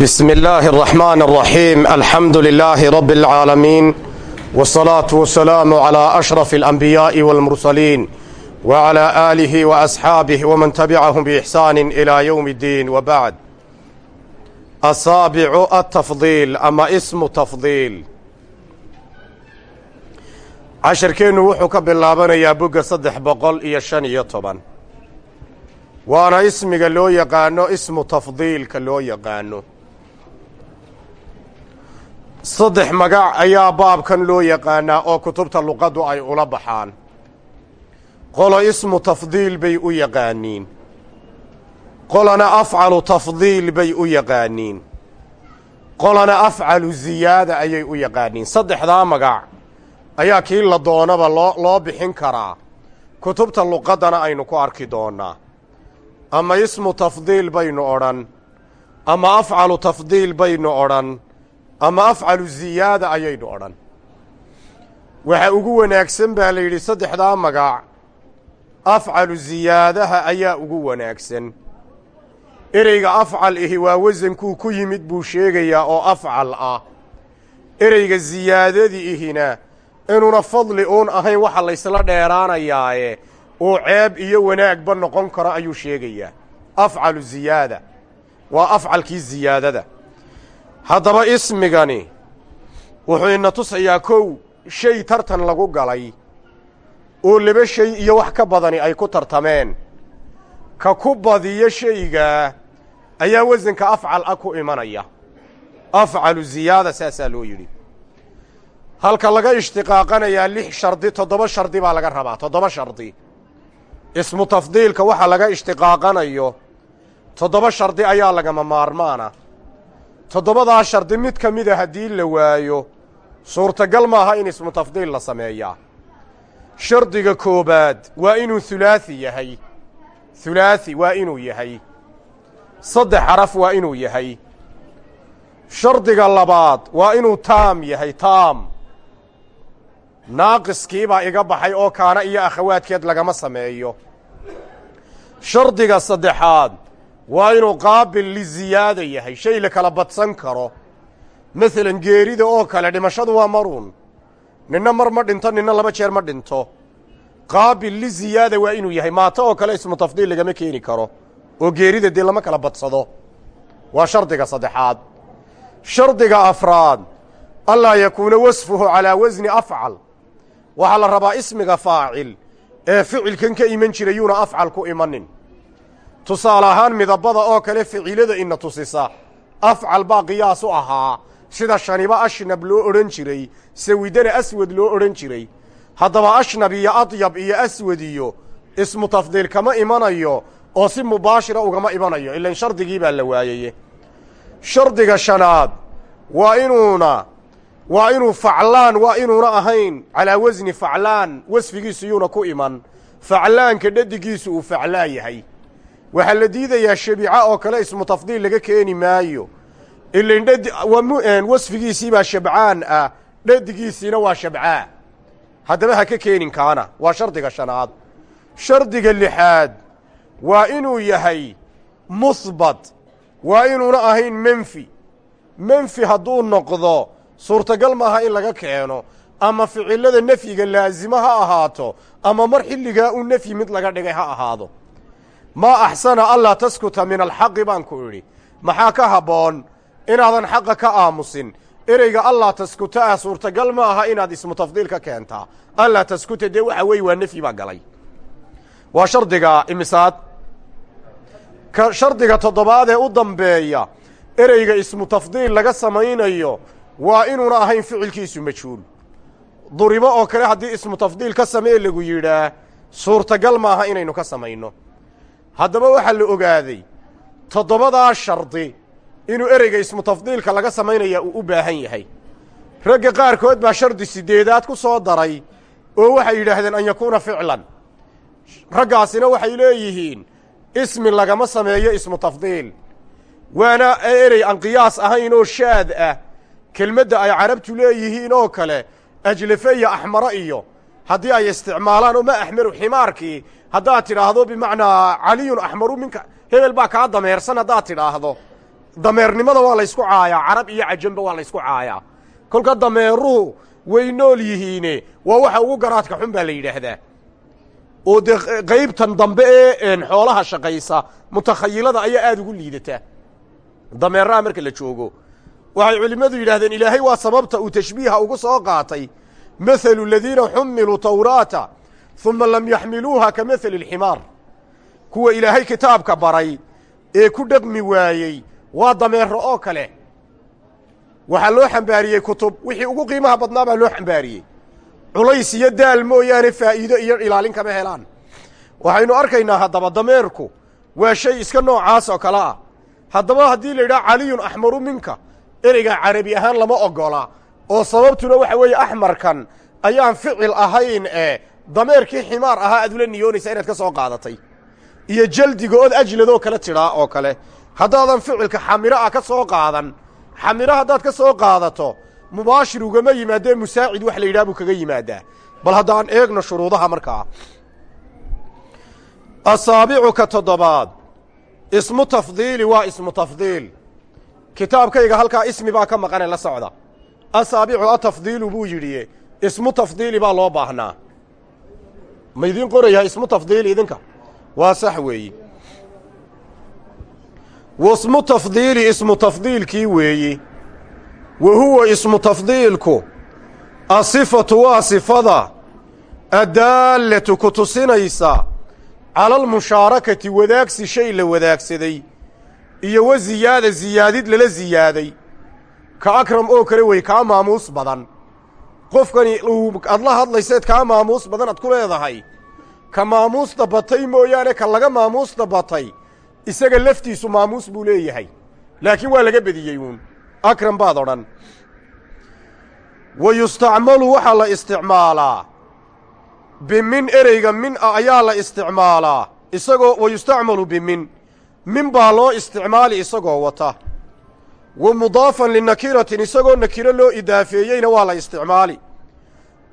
بسم الله الرحمن الرحيم الحمد لله رب العالمين والصلاة والسلام على أشرف الأنبياء والمرسلين وعلى آله وأصحابه ومن تبعهم بإحسان إلى يوم الدين وبعد السابع التفضيل أما اسم تفضيل casharkeennu wuxuu ka bilaabanayaa bogga saddex boqol iyo shan iyo toban waana ismiga loo yaqaano ismu tafdiilka loo yaqaano saddex magac ayaa baabkan loo yaqaanaa oo kutubta luqaddu ay ula baxaan. Qolo ismu tafdiil bay u yaqaaniin. Qolana afcalu tafdiil bay u yaqaaniin. Qolana afcalu ziyaada ayay u yaqaaniin. Saddexdaa magac ayaa kii la doonaba loo loo bixin karaa. Kutubta luqaddana aynu ku arki doonnaa ama ismu tafdiil baynu odhan. Ama afcalu tafdiil baynu odhan ama afcalu ziyaada ayaynu odhan. Waxa ugu wanaagsan baa la yidhi saddexdaa magac afcalu ziyaadaha ayaa ugu wanaagsan. Ereyga afcal ihi waa wasankuu ku yimid buu sheegayaa oo afcal ah. Ereyga ziyaadadii ihina inuuna fadli uun ahayn waxa laysla dheeraanayaaye uu ceeb iyo wanaagba noqon karo ayuu sheegayaa. Afcalu ziyaada waa afcalkii ziyaadada haddaba ismigani wuxuu ina tusayaa kow shay tartan lagu galay oo laba shay iyo wax ka badani ay ku tartameen. Ka ku badiyo shaygaa ayaa wasanka afcal ah ku imanaya. Afcalu ziyaada saasaa loo yidhi. Halka laga ishtiqaaqanayaa lix shardi toddoba shardi baa laga rabaa toddoba shardi. Ismu tafdiilka waxa laga ishtiqaaqanayo toddoba shardi ayaa lagama maarmaana toddobadaa shardi mid ka mida haddii la waayo suurtagal maaha in ismu tafdiil la sameeyaa. Shardiga koobaad waa inuu hulaahi yahay. Hulaahi waa inuu yahay. Saddex xaraf waa inuu yahay. Shardiga labaad waa inuu taam yahay taam. Naaqiskiibaa iga baxay oo kaana iyo akhawaadkeed lagama sameeyo. Shardiga saddexaad waa inuu qaabil liziyaada yahay shay la kala badsan karo. Masalan geerida oo kale dhimashadu waa maruun. Ninna mar ma dhinto ninna laba jeer ma dhinto. Qaabil liziyaada waa inuu yahay maato oo kale ismu tafdiil lagama keeni karo. Oo geerida dee lama kala badsado. Waa shardiga saddexaad. Shardiga afraad. Allaa yakuuna wasfuhu calaa wasni afcal. Waxaa la rabaa ismiga faacil ee ficilkan ka iman jira yuuna afcal ku imanin tusaale ahaan midabada oo kale ficilada ina tusisa afcal baa qiyaas u ahaa. Sida shaniba ashnab loo odhan jiray sawidana aswad loo odhan jiray. Haddaba ashnab iyo adyab iyo aswad iyo ismu tafdiil kama imanayo oo si mubaashira ugama imanayo ilan shardigii baa la waayeye. Shardiga shanaad waa inuuna waa inuu faclaan waa inuuna ahayn calaa wasni faclaan wasfigiisu yuuna ku iman. Faclaanka dhadigiisu uu faclaa yahay waxaa la diidayaa shabiica oo kale ismu tafdiil laga keeni maayo. Ilan dhadi wasfigiisii baa shabcaan ah dhadigiisiina waa shabcaa. Haddaba ha ka keenin kaana waa shardiga shanaad. Shardiga lixaad waa inuu yahay muhbat waa inuuna ahayn menfi. Menfi hadduu noqdo suurtagal maaha in laga keeno ama ficilada nefyiga laasimo ha ahaato ama mar xilligaa u nefyi mid laga dhigay ha ahaado maa axsana allaa taskuta min alxaqi baan ku idhi maxaa ka habboon inaadan xaqa ka aamusin? Ereyga allaa taskuta ah suurtagal ma aha inaad ismu tafdiil ka keentaa allaa taskuta dee waxa weeye waa nefyi baa galay. Waa shardiga imisaad. Ka shardiga toddobaad ee u dambeeya ereyga ismu tafdiil laga samaynayo waa inuuna ahayn ficilkiisu majhuul. Duribo oo kale haddii ismu tafdiil ka samee lagu yidhaah suurtagal maaha inaynu ka samayno haddaba waxaa la ogaaday toddobadaa shardi inuu ereyga ismu tafdiilka laga samaynaya uu u baahan yahay. Ragga qaarkood baa shardi siddeedaad ku soo daray oo waxay yidhaahdeen an yakuuna ficlan. Raggaasina waxay leeyihiin ismi lagama sameeyo ismu tafdiil. Waana erey aan qiyaas ahayn oo shaad ah. Kelmadda ay carabtu leeyihiin oo kale ajlafe iyo axmaro iyo haddii ay isticmaalaan oo ma axmeru ximaarkii haddaad tidhaahdo bimacnaa caliyun axmaru minka hebel baa kaa dameersan haddaad tidhaahdo. Dameernimada waa laysku caayaa carab iyo cajamba waa laysku caayaa. Kolka dameeruhu way nool yihiine waa waxa ugu garaadka xun baa la yidhaahdaa. Oo dee qaybtan dambe ee xoolaha shaqaysa mutakhayilada ayaa aada ugu liidata. Dameeraha marka la joogo waxay culimmadu yidhahdeen ilaahay waa sababta uu tashbiiha ugu soo qaatay mathalu aladiina xumiluu tawraata uma lam yaxmiluuha ka mathali alximaar kuwa ilaahay kitaabka baray ee ku dhaqmi waayey waa dameero oo kale waxaa loo xambaariyey kutub wixii ugu qiimaha badnaa baa loo xambaariyey culays iyo daal mooyaane faa'iido iyo ilaalin kama helaan waxaynu arkaynaa haddaba dameerku waa shay iska noocaas oo kale ah haddaba haddii la yidhaha caliyun axmaru minka ereyga carabi ahaan lama ogola oo sababtuna waxa weeye axmarkan ayaan ficil ahayn ee dameerkii ximaar ahaa aad ula niyoonaysa inaad ka soo qaadatay. Iyo jaldiga ood ajladoo kale tidhaa oo kale. Haddaadan ficilka xamiro ah ka soo qaadan xamiro haddaad ka soo qaadato mubaashir ugama yimaadee musaacid wax la yidhaha buu kaga yimaadaa. Bal haddaan eegno shuruudaha markaa asaabicu ka toddobaad. Ismu tafdiili waa ismu tafdiil. Kitaabkayga halkaa ismi baa ka maqane la socda asaabicu atafdiilu buu yidhi ismu tafdiili baa loo baahnaa. Ma idiin qorayaa ismu tafdiili idinka. Waa sax weeyi. Wasmu tafdiili ismu tafdiilkii weeyi. Wa huwa ismu tafdiilku asifatu waa sifada addaallatu ku tusinaysa cala almushaarakati wadaagsi shay la wadaagsaday iyo wa ziyaada ziyaadid lala ziyaaday ka akram oo kale wey kaa maamuus badan. Qofkani aad la hadlayseed kaa maamuus badan ad ku leedahay. Ka maamuusta batay mooyaane ka laga maamuusta batay isaga laftiisu maamuus buu leeyahay. Laakiin waa laga bediyey uun. Akram baad odhan. Wa yustacmalu waxaa la isticmaalaa bimin ereyga min a ayaa la isticmaalaa isagoo wa yustacmalu bimin min baa loo isticmaali isagoo wata wa mudaafan linakiratin isagoo nakiro loo idaafeeyeyna waa la isticmaali.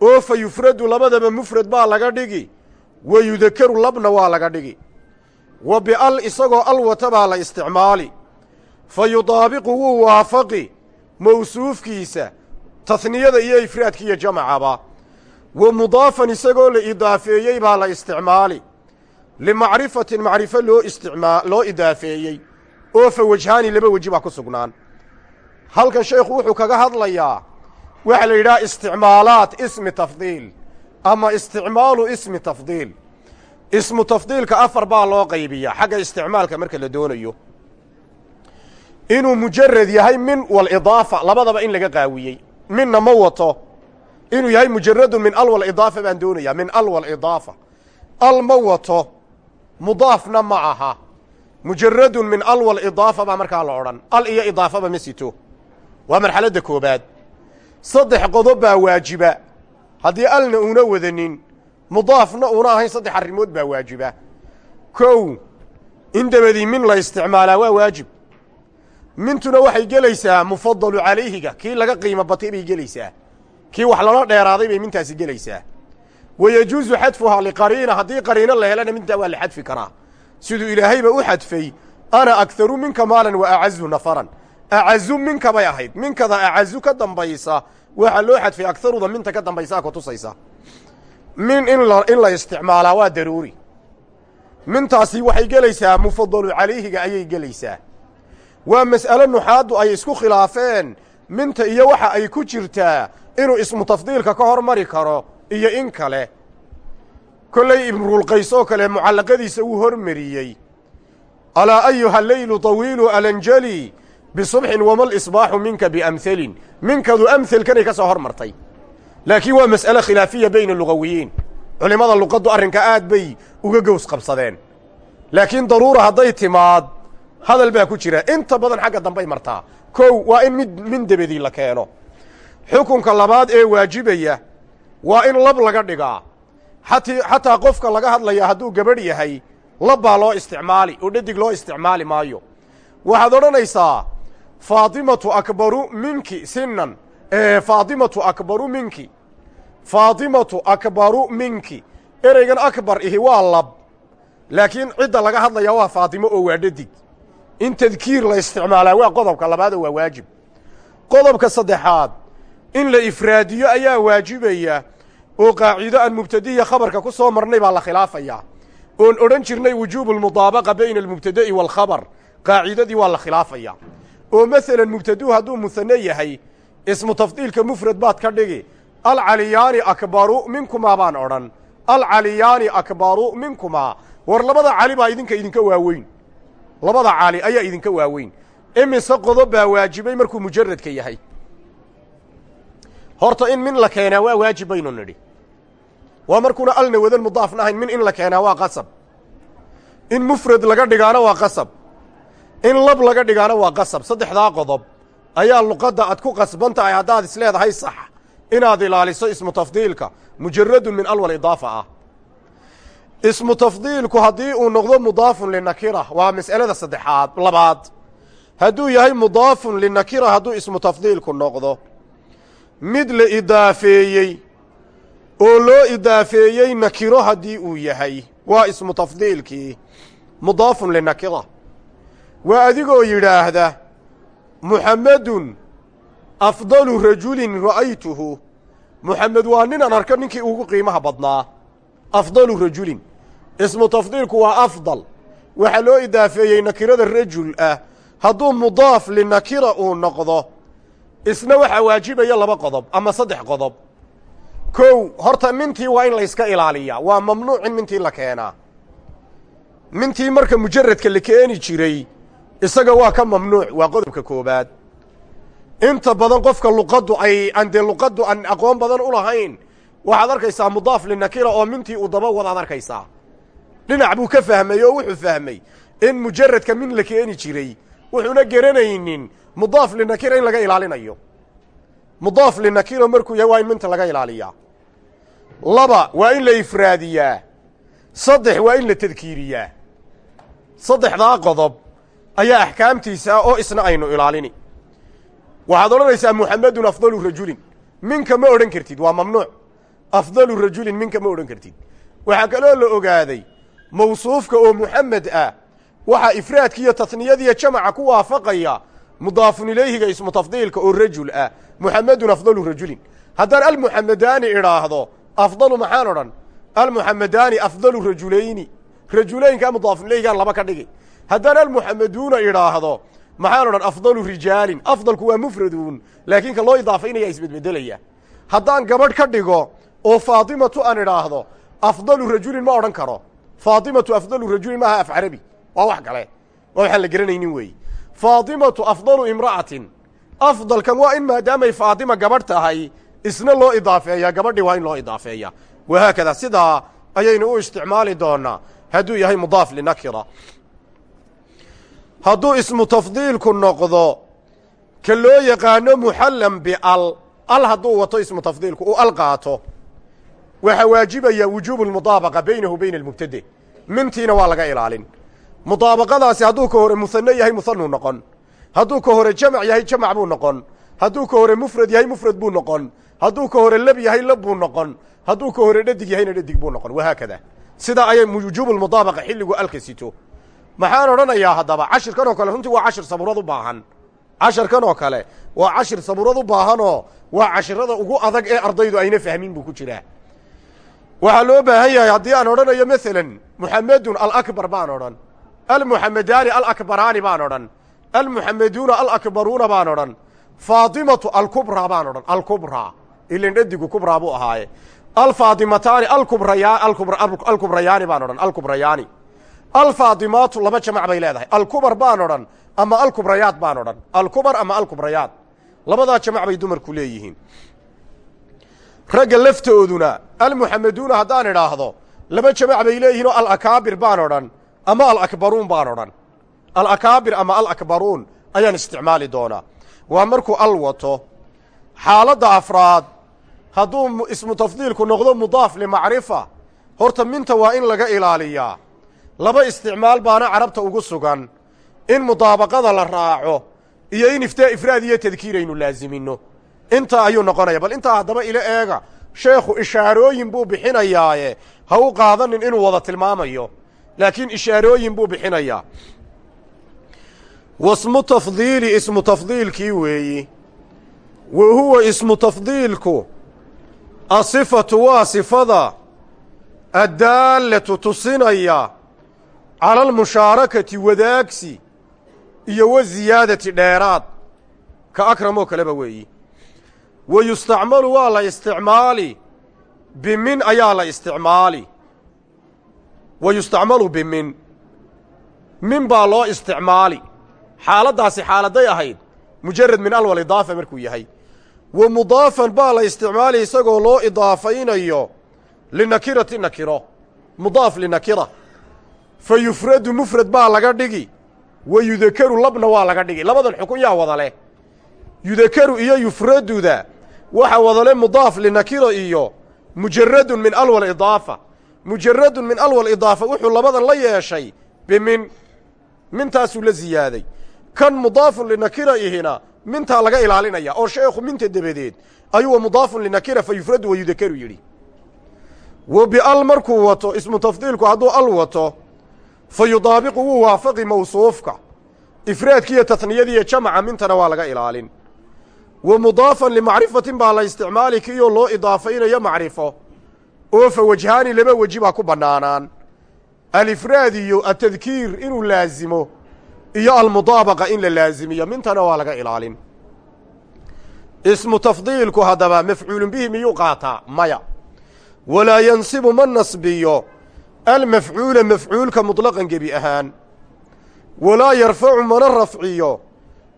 Oo fa yufradu labadaba mufrad baa laga dhigi. Wa yudakaru labna waa laga dhigi. Wa bial isagoo al wata baa la isticmaali. Fa yudaabiqu wuu waafaqi mawsuufkiisa tahniyada iyo ifraadka iyo jamacaba. Wa mudaafan isagoo la idaafeeyey baa la isticmaali. Limacrifatin macrifo loo loo idaafeeyey. Oo fa wajhaani laba weji baa ku sugnaan halkan sheekhu wuxuu kaga hadlayaa waxaa la yidhaha isticmaalaat ismi tafdiil ama isticmaalu ismi tafdiil. Ismu tafdiilka afar baa loo qaybiyaa xagga isticmaalka marka la doonayo. Inuu mujarad yahay min walidaafa labadaba in laga qaawiyey. Minna ma wato inuu yahay mujaradun min al baan doonayaa min al walidaafa al ma wato mudaafna ma aha. Mujaradun min al walidaafa baa markaa la odhan. Al iyo idaafaba ma sito waa marxaladda koobaad. Saddex qodob baa waajiba. Haddii alna una wadanin mudaafna una ahayn saddex arrimood baa waajiba. Kow in dabadii min la isticmaalaa waa waajib. Mintuna waxay gelaysaa mufadalu calayhiga. Kii laga qiimo batay bay gelaysaa. Kii wax lala dheeraaday bay mintaasi gelaysaa. Wa yajuusu xadfuhaa liqariina. Haddii qariino la helana mintaa waa la xadfi karaa. Siduu ilaahayba u xadfay ana akharu minka maalan wa acazu nafaran acazu minka bay ahayd minkada acazu ka dambaysa waxaa loo xadfay akharuda minta ka dambaysaa ku tusaysa min in la isticmaalaa waa daruuri mintaasi waxay gelaysaa mufadalu calayhiga ayay gelaysaa waa mas'alo nuxaaddu ay isku khilaafeen minta iyo waxa ay ku jirtaa inuu ismu tafdiilka ka hormari karo iyo in kale kollay ibnurulqays oo kale mucallaqadiisa wuu hormariyey alaa ayuha leylu طawiilu alanjali bisubxin wama lisbaaxu minka biamhalin minkadu amhelkanay ka soo hormartay laakiin waa mas'ale khilaafiya bayna lugawiyiin culimmada luqaddu arrinka aad bay uga gows qabsadeen laakiin daruura hadday timaad hadal baa ku jira inta badan xagga dambay martaa kow waa in mid min debedii la keeno xukunka labaad ee waajibaya waa in lab laga dhigaa xati xataa qofka laga hadlaya hadduu gabadh yahay lab baa loo isticmaali oo dhadig loo isticmaali maayo waxaad odhanaysaa faatimatu akbaru minki sinan faatimatu akbaru minki. Faatimatu akbaru minki. Ereygan akbar ihi waa lab. Laakiin cidda laga hadlaya waa faatimo oo waa dhadig. In tadkiir la isticmaalaa waa qodobka labaad waa waajib. Qodobka saddexaad in la ifraadiyo ayaa waajibaya oo qaacido aan mubtadiya khabarka ku soo marnay baa la khilaafayaa oon odhan jirnay wujuubu lmudaabaqa bayna almubtada'i waalkhabar qaacidadii waa la khilaafayaa oo masalan mubtaduhu hadduu musane yahay ismu tafdiilka mufrad baad ka dhigi. Alcaliyaani akbaru minkumaa baan odhan. Alcaliyaani akbaru minkumaa war labada cali baa idinka idinka waaweyn. Labada cali ayaa idinka waaweyn. Imise qodob baa waajibay markuu mujaradka yahay. Horta in min la keenaa waa waajib baynu nidhi. Waa markuuna alna wadan mudaafna ahayn min in la keenaa waa qasab. In mufrad laga dhigaana waa qasab in lab laga dhigaana waa qasab. Saddexdaa qodob ayaa luqadda aad ku qasban tahay haddaad is leedahay sax. Inaad ilaaliso ismu tafdiilka. Mujaradun min alwal idaafa ah. Ismu tafdiilku haddii uu noqdo mudaafun linakira. Waa mas'alada saddexaad labaad. Hadduu yahay mudaafun linakira hadduu ismu tafdiilku noqdo mid la idaafeeyey oo loo idaafeeyey nakiro haddii uu yahay waa ismu tafdiilkii. Mudaafun linakira waa adigoo yidhaahda muxammedun afdalu rajulin ra'aytuhu. Muxamed waa nin aan arko ninkii ugu qiimaha badnaa. Afdalu rajulin. Ismu tafdiilku waa afdal. Waxaa loo idaafeeyey nakirada rajul ah. Hadduu mudaaf linakira uu noqdo isna waxaa waajibaya laba qodob ama saddex qodob. Kow horta mintii waa in layska ilaaliyaa. Waa mamnuuc in la keenaa. Mintii marka mujaradka la keeni jiray isaga waa ka mamnuuc waa qodobka koobaad. Inta badan qofka luqaddu ay aan dee luqaddu aan aqoon badan u lahayn waxaad arkaysaa mudaaf linakira oo mintii uu daba wadaad arkaysaa. Dhinac buu ka fahmay oo wuxuu fahmay in mujaradka min la keeni jiray wuxuuna garanaynin mudaaf linakira in laga ilaalinayo. Mudaaf linakira markuu yahay waa in minta laga ilaaliyaa. Laba waa in la ifraadiyaa. Saddex waa in la tadkiiriyaa. Saddexdaa qodob ayaa axkaamtiisa ah oo isna aynu ilaalini. Waxaad odhanaysaa muxamedun afdalu rajulin. Minka ma odhan kartid waa mamnuuc. Afdalu rajulin minka ma odhan kartid. Waxaa kaloo la ogaaday mawsuufka oo muxamed ah waxaa ifraadkiiyo tasniyadiiyo jamaca ku waafaqaya mudaafun ilayhiga ismu tafdiilka oo rajul ah muxamedun afdalu rajulin. Haddaan almuxamadaani idhaahdo afdalu maxaan odhan? Almuxamadaani afdalu rajulayni rajulaynkaa mudaafun ilayhigaan laba ka dhigi haddaan almuxamaduuna idhaahdo maxaan odhan afdalu rijaalin. Afdalku waa mufraduun laakiin ka loo idaafaynaya isbedbedelaya. Haddaan gabadh ka dhigo oo faatimatu aan idhaahdo afdalu rajulin ma odhan karo. Faatimatu afdalu rajulin maaha af carabi. Waa wax kale. Waa waxaan la garanaynin weeye faatimatu afdalu imra'atin. Afdalkan waa in maadaamay faatima gabadh tahay isna loo idaafeeyaa gabadhii waa in loo idaafeeyaa. Wahaakada sidaa ayaynu u isticmaali doonaa hadduu yahay mudaaf linakira hadduu ismu tafdiilku noqdo ka loo yaqaano muxallan bial al hadduu wato ismu tafdiilku uu al qaato. Waxaa waajibaya wujuubu lmudaabaqa baynahu bayna almubtade mintiina waa laga ilaalin. Mudaabaqadaasi hadduu ka hore muhane yahay muhanuu noqon. Hadduu ka hore jamac yahay jamac buu noqon. Hadduu ka hore mufrad yahay mufrad buu noqon. Hadduu ka hore lab yahay lab buu noqon. Hadduu ka hore dhadig yahayna dhadig buu noqon. Wahaakada sidaa ayay wujuubu lmudaabaqa xilligu alka sito maxaan odhanayaa haddaba? cashirkan oo kale runtii waa cashir sabuurad u baahan. casharkan oo kale waa cashir sabuurad u baahanoo waa cashirada ugu adag ee ardaydu ayna fahmin buu ku jiraa. Waxaa loo baahan yahay haddii aan odhanayo masalan muxamedun alakbar baan odhan almuxamadaani alakbaraani baan odhan almuxameduuna alakbaruuna baan odhan faatimatu alkubraa baan odhan alkubraa ilan dhadigu kubraa buu ahaaye. Alfaatimataani alkubraya alkubrayaani baan odhan alkubrayaani alfaadimaatu laba jamac bay leedahay. Alkubar baan odhan ama alkubrayaad baan odhan. Alkubar ama alkubrayaad. Labadaa jamac bay dumarku leeyihiin. Ragga laftooduna almuxameduuna haddaan idhaahdo laba jamac bay leeyihiin oo alakaabir baan odhan ama alakbaruun baan odhan. Alakaabir ama alakbaruun ayaan isticmaali doonaa. Waa markuu al wato xaaladda afraad hadduu ismu tafdiilku noqdo mudaaf limacrifa horta minta waa in laga ilaaliyaa laba isticmaal baana carabta ugu sugan. In mudaabaqada la raaco iyo in iftaa ifraad iyo tadkiir aynu laasimino intaa ayuu noqonaya bal intaa haddaba ila eega. Sheekhu ishaarooyin buu bixinayaaye. Ha u qaadanin inuu wada tilmaamayo. Laakiin ishaarooyin buu bixinayaa wasmu tafdiili ismu tafdiilkii weeyi. Wa huwa ismu tafdiilku. Asifatu waa sifada. Addaallatu tusinaya cala almushaarakati wadaagsi iyo wa ziyaadati dheeraad ka akramoo kaleba weeyi wa yustacmalu waa la isticmaali bimin ayaa la isticmaali wa yustacmalu bimin min baa loo isticmaali xaaladdaasi xaaladay ahayd mujarad min alwal idaafa markuu yahay wa mudaafan baa la isticmaali isagoo loo idaafaynayo linakirati nakiro mudaaf linakira fa yufradu mufrad baa laga dhigi. Wa yudakaru labna waa laga dhigi. Labadan xukun yaa wada leh yudakaru iyo yufraduda waxa wadale mudaaf linakira iyo mujaradun min alwal idaafa. Mujaradun min alwal idaafa wuxuu labadan la yeeshay bimin mintaasuu la ziyaaday. Kan mudaafun linakira ihina mintaa laga ilaalinaya oo sheekhu minta dabadeed ayuu mudaafun linakira fa yufradu wa yudakaru yidhi. Wa bial markuu wato ismu tafdiilku hadduu al wato fa yudaabiqu wuu waafaqi mawsuufka ifraadkiiyo taniyadiiyo jamaca mintana waa laga ilaalin wa mudaafan limacrifatin baa la isticmaali kiiyoo loo idaafaynayo macrifo oo fa wajhaani laba weji baa ku bannaanaan alifraad iyo atadkiir inuu laasimo iyo almudaabaqa in la laasimiyo mintana waa laga ilaalin ismu tafdiilku haddaba mafcuulun bihi miyuu qaataa maya walaa yansibu ma nasbiyo almafcuula mafcuulka muطlaqan gebi ahaan walaa yarfacu mana rafciyo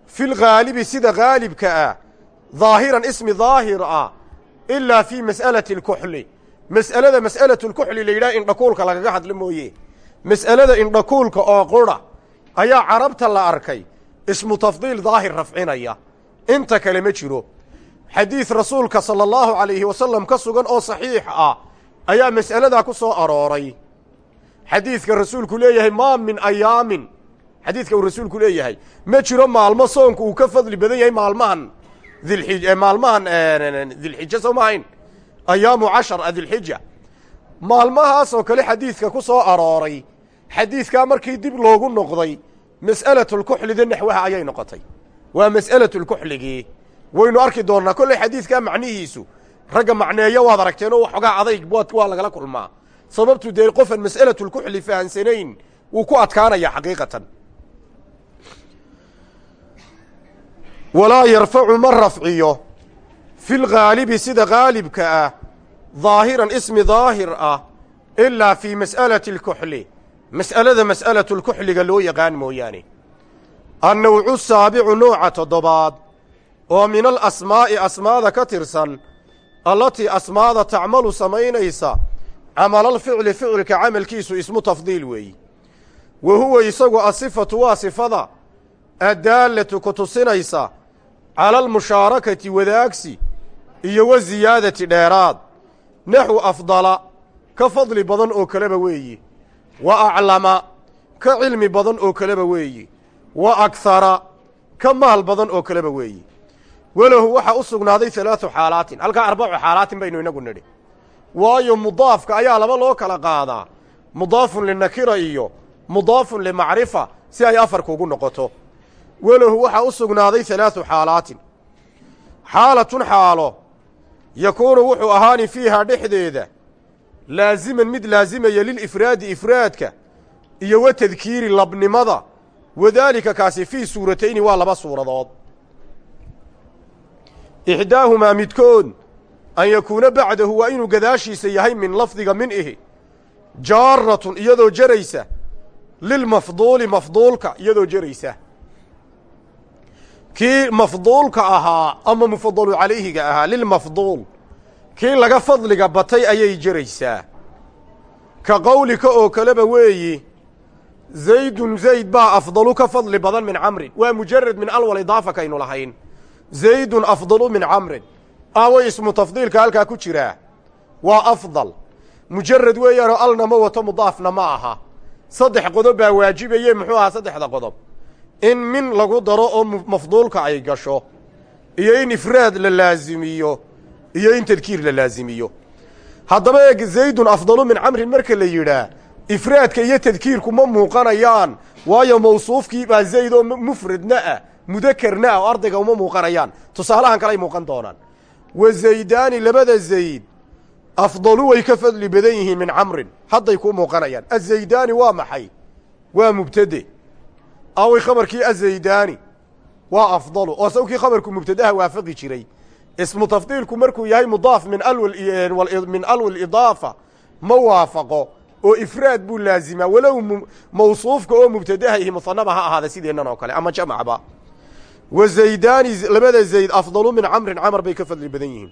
fi lghaalibi sida haalibka ah daahiran ismi daahir ah ilaa fii mas'alati alkuxli mas'alada mas'alatu lkuxli la yidhaha indhakuulka lagaga hadlo mooye mas'alada indhakuulka oo qura ayaa carabta la arkay ismu tafdiil daahir rafcinaya inta kale ma jiro xadiid rasuulka sala allahu calayhi wasalam ka sugan oo saxiix ah ayaa mas'aladaa ku soo arooray xadiidka rasuulku leeyahay maa min ayaamin. Xadiidka uu rasuulku leeyahay ma jiro maalmo soonku uu ka fadli badan yahay maalmahan. Dilxij maalmahan dilxija soo maahayn ayaamu cashar dilxija maalmahaasoo kale xadiidka ku soo arooray xadiidkaa markii dib loogu noqday mas'alatulkuxlida naxwaha ayay noqotay. Waa mas'alatulkuxligii waynu arki doonnaa kolley xadiidkaa macnihiisu ragga macneeyo waad aragteenoo waxoogaa adayg waa lagala kulmaa sababtu dee qofan mas'alatulkuxli fahansanayn wuu ku adkaanaya xaqiiqatan. Walaa yarfacu ma rafciyo fi lghaalibi sida haalibka ah daahiran ismi daahir ah ilaa fii mas'alati alkuxli mas'alada mas'alatu lkuxliga loo yaqaan mooyaane. Annawcu saabicu nooca toddobaad oo min alasmaa'i asmaada ka tirsan allatii asmaada tacmalu samaynaysa camalalficli ficilka camalkiisu ismu tafdiil weeyi. Wa huwa isagu asifatu waa sifada addaallatu ku tusinaysa cala almushaarakati wadaagsi iyo wa ziyaadati dheeraad. Naxwu afdala ka fadli badan oo kaleba weeyi. Wa aclama ka cilmi badan oo kaleba weeyi. Wa akhara ka maal badan oo kaleba weeyi. Walahu waxaa u sugnaaday halaatu xaalaatin halkaa arbacu xaalaatin baynu inagu nidhi waayo mudaafka ayaa laba loo kala qaadaa. Mudaafun linakira iyo mudaafun limacrifa si ay afar kuugu noqoto. Walahu waxaa u sugnaaday halaatu xaalaatin. Xaalatun xaalo yakuunu wuxuu ahaani fiihaa dhexdeeda laasiman mid laasimaya lilifraadi ifraadka iyo wa tadkiiri labnimada. Wadaalika kaasi fii suuratayni waa laba suuradood. Ixdaahumaa midkood an yakuuna bacdahu waa inuu gadaashiisa yahay min lafdiga min ihi jaaratun iyadoo jaraysa lilmafduuli mafduulka iyadoo jaraysa kii mafduulka ahaa ama mufadalu calayhiga ahaa lilmafduul kii laga fadliga batay ayay jaraysaa ka qowlika oo kaleba weeyi zaydun zayd baa afdalu ka fadli badan min camrin waa mujarad min alwal idaafa kaynu lahayn zaydun afdalu min camrin aaway ismu tafdiilka halkaa ku jiraa waa afdal. Mujarad weeyaanoo alna ma wato mudaafna ma aha. Saddex qodob baa waajibaye muxuu ahaa saddexda qodob. In min lagu daro oo mafduulka ay gasho iyo in ifraad la laasimiyo iyo in tadkiir la laasimiyo haddaba eeg zaydun afdalu min camrin marka la yidhaah ifraadka iyo tadkiirku ma muuqanayaan waayo mawsuufkii baa zayd oo mufradna ah mudakerna ah oo ardayga uma muuqanayaan. Tusaalahan kaley muuqan doonaan wa zaydaani labada zayd afdalu way ka fadli badan yihiin min camrin. Hadday ku muuqanayaan. Azaydaani waa maxay? Waa mubtade. Awi khabarkii azaydaani waa afdalu. Oo sawkii khabarku mubtadaha waafaqi jiray. Ismu tafdiilku markuu yahay mudaaf min min alwi idaafa ma waafaqo oo ifraad buu laazimaa walow mawsuufka oo mubtadaha ihi musanaba ha ahaada sideennan oo kale ama jamacba wa zaydaani labada zayd afdalu min camrin camar bay ka fadli badan yihiin.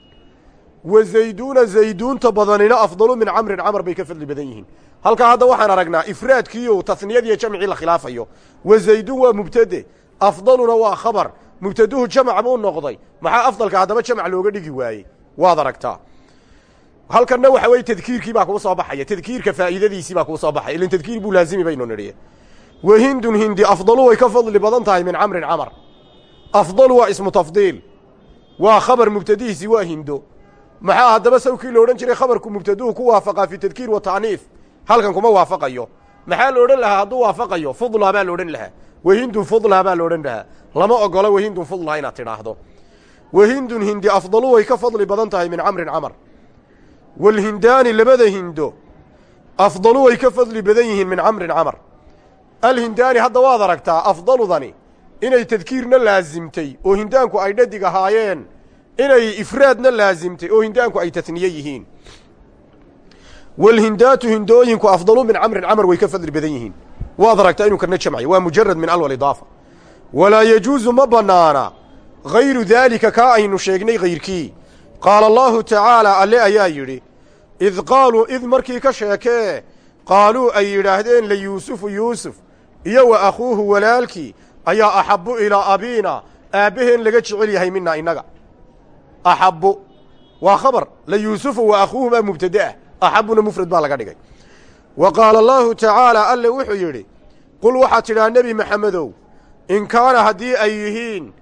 Wa zayduuna zayduunta badanina afdalu min camrin camar bay ka fadli badan yihiin. Halkaa hadda waxaan aragnaa ifraadkiiyo tasniyadiiyo jamcii la khilaafayo. Wa zayduun waa mubtade afdaluna waa khabar. Mubtaduhu jamac buu noqday. Maxaa afdalka haddaba jamac looga dhigi waayey? Waad aragtaa. Halkanna waxa weye tadkiirkii baa kuu soo baxaya. Tadkiirka faa'iidadiisii baa kuu soo baxaya. Ilan tadkiir buu laazimi baynu nidhi wa afdalu waa ismu tafdiil waa khabar mubtadihiisi waa hindo maxaa haddaba sawkii lo odhan jiray khabarku mubtaduhu ku waafaqaa fi tadkiir wa ta'niif halkan kuma waafaqayo maxaa la odhan lahaa hadduu waafaqayo fudlaa baa la odhan lahaa wahindun fudlaa baa la odhan lahaa lama ogola wahindun fudlaa inaad tidhaahdo wahindun hindi afdalu way ka fadli badan tahay min camrin camar walhindaani labada hindo afdalu way ka fadli badan yihiin min camrin camar alhindaani hadda waad aragtaa afdaludani inay tadkiirna laasimtay oo hindaanku ay dhadig ahaayeen inay ifraadna laasimtay oo hindaanku ay tasniye yihiin. Walhindaatu hindooyinku afdalu min camrin camar way ka fadli badan yihiin. Waad aragtaa inuu kana jamcayo waa mujarad min alwal idaafa. Walaa yajuusu ma bannaana hayru daalika kaa aynu sheegnay hayrkii qaala allaahu tacaalaa alle ayaa yidhi id qaaluu id markii ka sheekee qaaluu ay yidhaahdeen liyuusufu yuusuf iyo wa akhuuhu walaalkii ayaa axabbu ilaa abiina. Aabbaheen laga jecel yahay minaa innaga. Axabbu waa khabar. La yuusufu wa akhuuhu baa mubtade ah axabbuna mufrad baa laga dhigay. Wa qaala allaahu tacaalaa alle wuxuu yidhi qul waxaad tidhaha nebi maxamedow in kaana haddii ay yihiin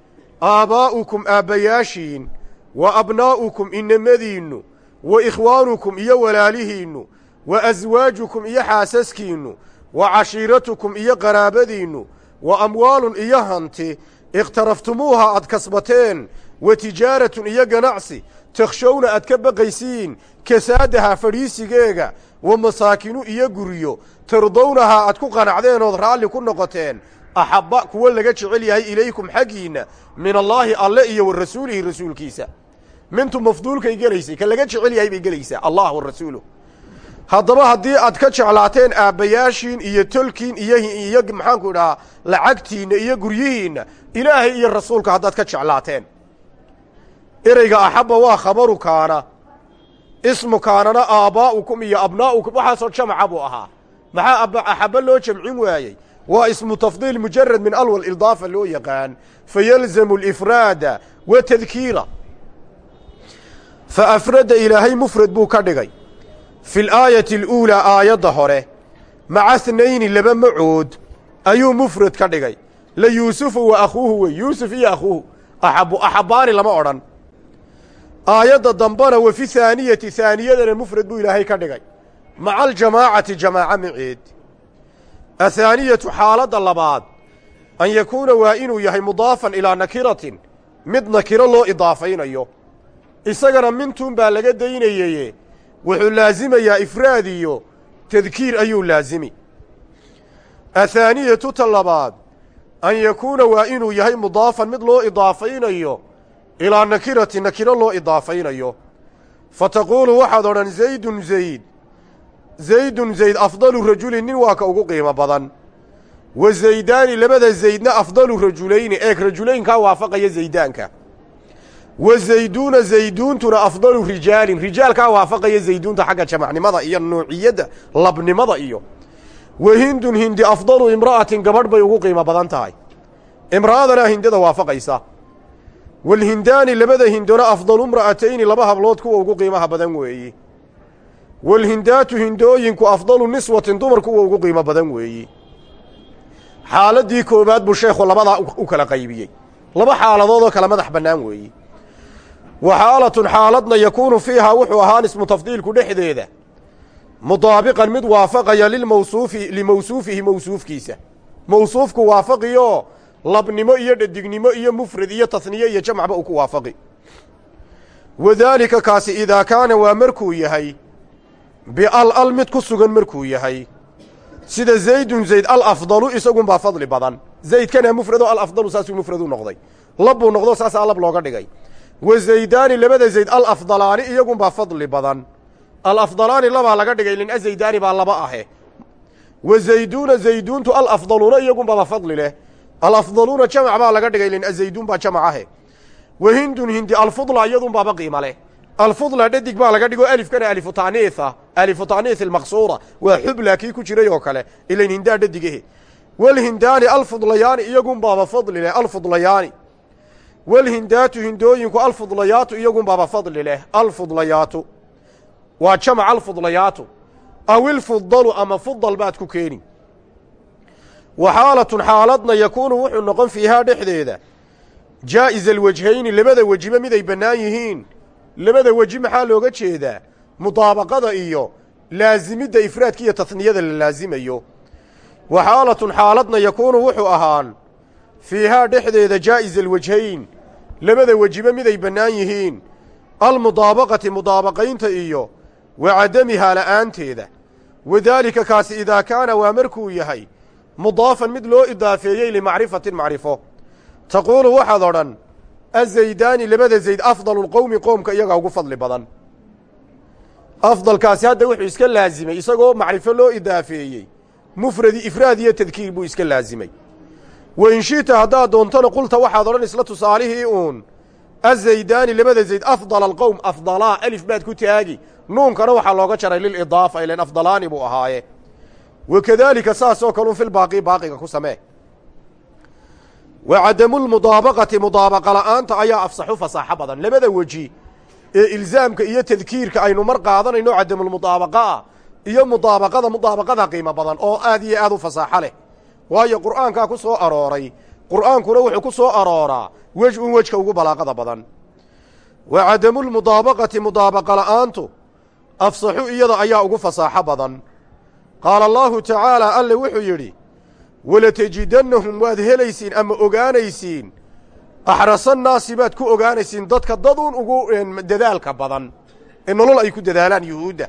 aabbaa'ukum aabbayaashiin wa abnaa'ukum inamadiinnu wa ikhwaanukum iyo walaalihiinnu wa aswaajukum iyo xaasaskiinnu wa cashiiratukum iyo qaraabadiinnu wa amwaalun iyo hanti ikhtaraftumuuha aad kasbateen wa tijaaratun iyo ganacsi takhshowna aad ka baqaysiin kasaadaha fadhiisigeega wa masaakinu iyo guryo tardownahaa aad ku qanacdeen ood raalli ku noqoteen. Axabba kuwo laga jecel yahay ilaykum xaggiinna min allaahi alle iyo wa rasuulihi rasuulkiisa. Mintu mafduulkay gelaysay ka laga jecel yahay bay gelaysaa allah wa rasuuluh haddaba haddii aad ka jeclaateen aabbayaashiin iyo tolkiin iyo iyo maxaanku idhahaa lacagtiinna iyo guryihiinna ilaahay iyo rasuulka haddaad ka jeclaateen. Ereyga axabba waa khabaru kaana ismu kaanana aabbaa'ukum iyo abnaa'ukum waxaasoo jamaca buu ahaa. Maxaa axabba loo jamcin waayey? Waa ismu tafdiil mujarad min alwal idaafa loo yaqaan fayalzamu alifraada wa tadkiira. Fa afrada ilaahay mufrad buu ka dhigay fi alaayati aluulaa aayadda hore. Maca snayni laba macood ayuu mufrad ka dhigay. La yuusufu wa akhuuhu wey yuusuf iyo akhuuhu. Axabu axabbaani lama odhan. Aayadda dambana wa fi haaniyati haaniyadana mufrad buu ilaahay ka dhigay. Maca aljamaacati jamaaca maceed athaaniyatu xaaladda labaad an yakuuna waa inuu yahay mudaafan ilaa nakiratin. Mid nakiro loo idaafaynayo. Isagana mintuun baa laga daynayeye wuxuu laasimayaa ifraad iyo tadkiir ayuu laasimi. Athaaniyatu ta labaad an yakuuna waa inuu yahay mudaafan mid loo idaafaynayo ilaa nakirati nakiro loo idaafaynayo. Fa taquulu waxaad odhan zaydun zayd. Zaydun zayd afdalu rajulin nin waa ka ugu qiimo badan. Wa zaydaani labada zaydna afdalu rajulayni eeg rajulaynkaa waafaqaya zaydaanka wa zayduuna zayduuntuna afdalu rijaalin rijaalkaa waafaqaya zayduunta xagga jamacnimada iyo nuuciyadda labnimada iyo wa hindun hindi afdalu imra'atin gabadh bay ugu qiimo badan tahay imra'adanaa hindada waafaqaysa walhindaani labada hindona afdalu imra'atayni laba hablood kuwa ugu qiimaha badan weeyi walhindaatu hindooyinku afdalu niswatin dumar kuwa ugu qiimo badan weeyi xaaladdii koowaad buu sheekhu labadaa u kala qaybiyey laba xaaladoodoo kala madax bannaan weeyi wa xaalatun xaaladna yakuunu fiihaa wuxuu ahaan ismu tafdiilku dhexdeeda. Mudaabiqan mid waafaqaya lilmawsuufi limawsuufihi mawsuufkiisa. Mawsuufku waafaqiyo labnimo iyo dhadignimo iyo mufrad iyo tasniye iyo jamcba uu ku waafaqi. Wadaalika kaasi idaa kaana waa markuu yahay bial al mid ku sugan markuu yahay sida zaydun zayd alafdalu isagunbaa fadli badan. Zaydkana mufrado alafdalu saasuu mufradu noqday. Lab buu noqdo saasaa lab looga dhigay wa zaydaani labada zayd alafdalaani iyagunbaa fadli badan. Alafdalaani labaa laga dhigay lin azaydaani baa laba ahe. Wa zayduuna zayduuntu alafdaluuna iyagunbaba fadli leh. Alafdaluuna jamac baa laga dhigay lin azayduun baa jamac ahe. Wa hindun hindi alfudla iyadunbaaba qiima leh. Alfudla dhadig baa laga dhigo alifkana alifu taaniitha alifu taaniith almaqsuura. Waa xubla kii ku jiray oo kale ilayn hindaa dhadigahe walhindaani alfudlayaani iyagunbaaba fadli leh alfudlayaani walhindaatu hindooyinku alfudlayaatu iyagunbaaba fadli leh. Alfudlayaatu. Waa jamac alfudlayaatu. Aw ilfudalu ama fudal baad ku keeni wa xaalatun xaaladna yakuunu wuxuu noqon fiihaa dhexdeeda. Jaa'iza alwajhayni labada wejiba miday bannaan yihiin. Labada weji maxaa looga jeedaa? Mudaabaqada iyo laasimidda ifraadka iyo tasniyada la laasimayo wa xaalatun xaaladna yakuunu wuxuu ahaan fiihaa dhexdeeda jaa'iza alwajhayn labada wejiba miday bannaan yihiin. Almudaabaqati mudaabaqaynta iyo wa cadamihaa la'aanteeda. Wadaalika kaasi idaa kaana waa markuu yahay mudaafan mid loo idaafeeyey limacrifatin macrifo. Taquulu waxaad odhan azaydaani labada zayd afdalu lqowmi qoomka iyagaa ugu fadli badan. Afdalkaasi hadda wuxuu iska laasimay isagoo macrifo loo idaafeeyey. Mufradi ifraad iyo tadkiir buu iska laasimay wa in shi'ta haddaad doontona qulta waxaad odhan isla tusaalihii uun. Azaydaani labada zayd afdala alqowm afdalaa alif baad ku taagi. Nuunkana waxaa looga jaray lilidaafa ilan afdalaani buu ahaaye. Wa kadaalika saasoo kalun filbaaqi baaqiga ku samee. Wa cadamulmudaabaqati mudaabaqa la'aanta ayaa afsaxu fasaaxo badan. Labada weji ee ilzaamka iyo tadkiirka aynu mar qaadanayno cadamulmudaabaqa ah iyo mudaabaqada mudaabaqada qiimo badan oo aad iyo aad u fasaaxo leh waayo qur'aankaa ku soo arooray. Qur'aankuna wuxuu ku soo arooraa wej un wejka ugu balaaqada badan. Wa cadamulmudaabaqati mudaabaqa la'aantu afsaxu iyada ayaa ugu fasaaxo badan. Qaala allaahu tacaalaa alle wuxuu yidhi walatejidannahum waad helaysiin ama ogaanaysiin? Axrasannaasi baad ku ogaanaysiin dadka daduun ugu dadaalka badan. Ee nolol ay ku dadaalaan yuhuudda.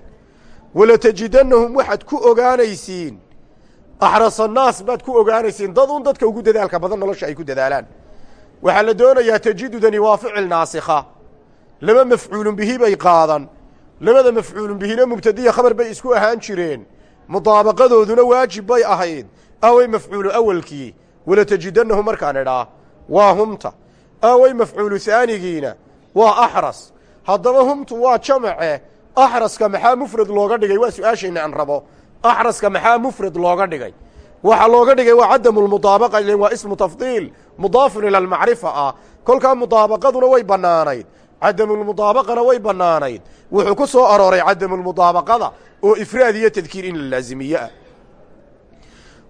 Walatejidannahum waxaad ku ogaanaysiin axrasannaas baad ku ogaanaysiin daduun dadka ugu dadaalka badan nolosha ay ku dadaalaan waxaa la doonayaa tajidudani waa ficil naasikha laba mafcuulun bihi bay qaadan labada mafcuulun bihina mubtadiya khabar bay isku ahaan jireen mudaabaqadooduna waajib bay ahayd aaway mafcuulu awalkii walatejidannahum markaan idhaa waa humta aaway mafcuulu haanigiina waa axras haddaba humtu waa jamace axraska maxaa mufrad looga dhigay waa su'aashayna aan rabo axraska maxaa mufrad looga dhigay waxaa looga dhigay waa cadamulmudaabaqa ilen waa ismu tafdiil mudaafun ila almacrifa ah kolkaa mudaabaqaduna way bannaanayd cadamulmudaabaqana way bannaanayd wuxuu ku soo arooray cadamulmudaabaqada oo ifraad iyo tadkiir in la laasimiye ah